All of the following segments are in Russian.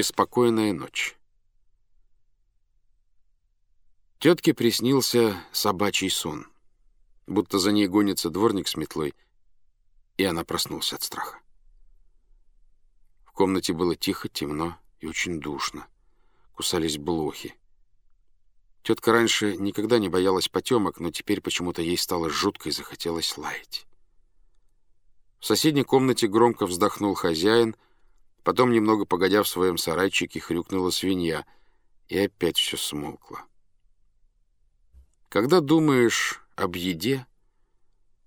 Беспокойная ночь. Тетке приснился собачий сон, будто за ней гонится дворник с метлой, и она проснулась от страха. В комнате было тихо, темно и очень душно. Кусались блохи. Тетка раньше никогда не боялась потемок, но теперь почему-то ей стало жутко и захотелось лаять. В соседней комнате громко вздохнул хозяин, потом, немного погодя в своем сарайчике, хрюкнула свинья, и опять все смолкло. Когда думаешь об еде,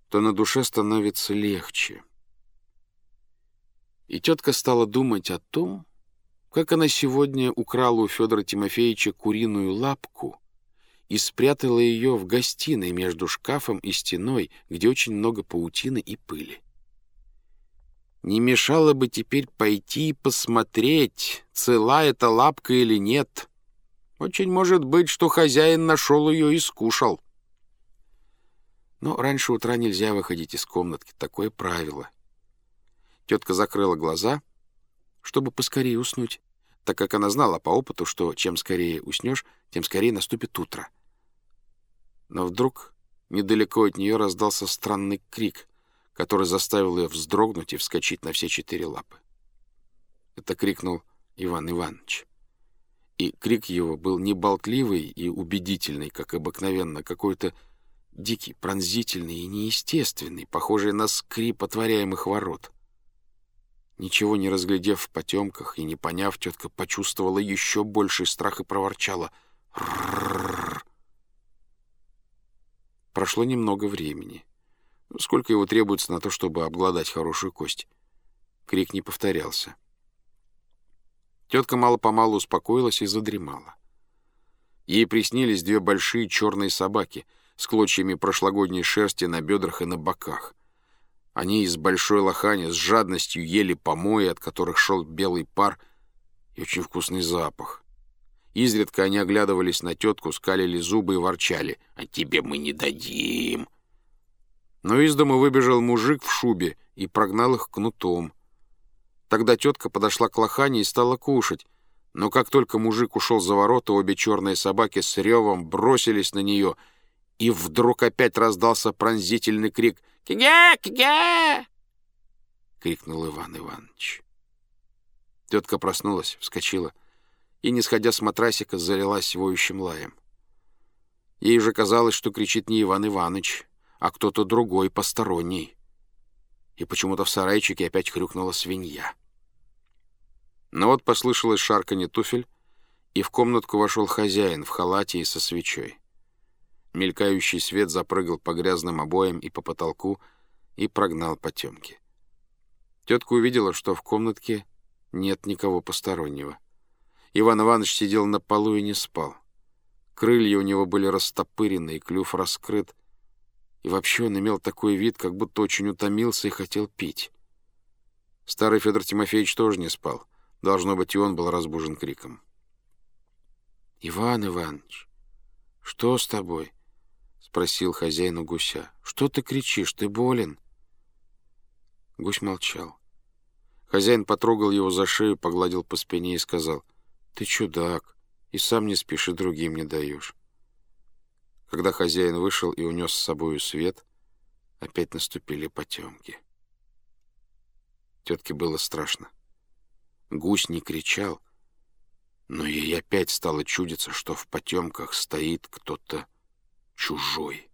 то на душе становится легче. И тетка стала думать о том, как она сегодня украла у Федора Тимофеевича куриную лапку и спрятала ее в гостиной между шкафом и стеной, где очень много паутины и пыли. Не мешало бы теперь пойти и посмотреть, цела эта лапка или нет — очень может быть, что хозяин нашел ее и скушал. Но раньше утра нельзя выходить из комнатки. Такое правило. Тетка закрыла глаза, чтобы поскорее уснуть, так как она знала по опыту, что чем скорее уснешь, тем скорее наступит утро. Но вдруг недалеко от нее раздался странный крик, который заставил ее вздрогнуть и вскочить на все четыре лапы. Это крикнул Иван Иванович и крик его был не болтливый и убедительный, как обыкновенно, какой-то дикий, пронзительный и неестественный, похожий на скрип отворяемых ворот. Ничего не разглядев в потемках и не поняв, тетка почувствовала еще больший страх и проворчала «Рррррр». Прошло немного времени. Сколько его требуется на то, чтобы обглодать хорошую кость? Крик не повторялся. Тетка мало-помалу успокоилась и задремала. Ей приснились две большие черные собаки с клочьями прошлогодней шерсти на бедрах и на боках. Они из большой лохани с жадностью ели помои, от которых шел белый пар и очень вкусный запах. Изредка они оглядывались на тетку, скалили зубы и ворчали. «А тебе мы не дадим!» Но из дома выбежал мужик в шубе и прогнал их кнутом. Тогда тетка подошла к лохане и стала кушать. Но как только мужик ушел за ворота, обе черные собаки с ревом бросились на нее, и вдруг опять раздался пронзительный крик «Киге! Киге!» — крикнул Иван Иванович. Тетка проснулась, вскочила и, не сходя с матрасика, залилась воющим лаем. Ей же казалось, что кричит не Иван Иванович, а кто-то другой, посторонний. И почему-то в сарайчике опять хрюкнула свинья. Но вот послышалось шарканье туфель, и в комнатку вошел хозяин в халате и со свечой. Мелькающий свет запрыгал по грязным обоям и по потолку и прогнал потемки. Тетка увидела, что в комнатке нет никого постороннего. Иван Иванович сидел на полу и не спал. Крылья у него были растопырены, и клюв раскрыт. И вообще он имел такой вид, как будто очень утомился и хотел пить. Старый Федор Тимофеевич тоже не спал. Должно быть, и он был разбужен криком. «Иван Иванович, что с тобой?» — спросил хозяин у гуся. «Что ты кричишь? Ты болен?» Гусь молчал. Хозяин потрогал его за шею, погладил по спине и сказал, «Ты чудак, и сам не спишь, и другим не даешь». Когда хозяин вышел и унес с собою свет, опять наступили потемки. Тетке было страшно. Гусь не кричал, но ей опять стало чудиться, что в потемках стоит кто-то чужой.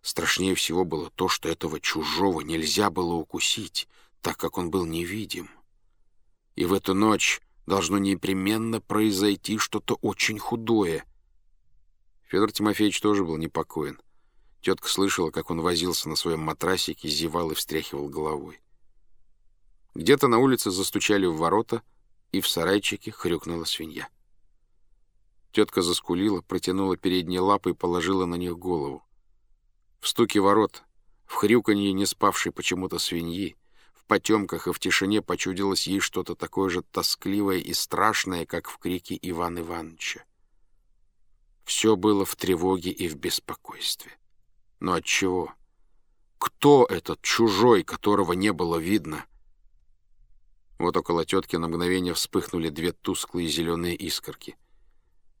Страшнее всего было то, что этого чужого нельзя было укусить, так как он был невидим. И в эту ночь должно непременно произойти что-то очень худое. Федор Тимофеевич тоже был непокоен. Тетка слышала, как он возился на своем матрасике, зевал и встряхивал головой. Где-то на улице застучали в ворота, и в сарайчике хрюкнула свинья. Тетка заскулила, протянула передние лапы и положила на них голову. В стуке ворот, в хрюканье не спавшей почему-то свиньи, в потемках и в тишине почудилось ей что-то такое же тоскливое и страшное, как в крике Ивана Ивановича. Все было в тревоге и в беспокойстве. Но от чего? Кто этот чужой, которого не было видно — Вот около тетки на мгновение вспыхнули две тусклые зеленые искорки.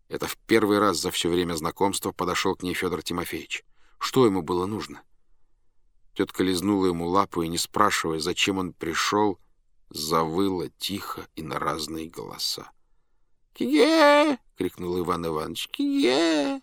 Это в первый раз за все время знакомства подошел к ней Федор Тимофеевич. Что ему было нужно? Тетка лизнула ему лапу и, не спрашивая, зачем он пришел, завыла тихо и на разные голоса. «Киге!» — крикнул Иван Иванович. «Киге!»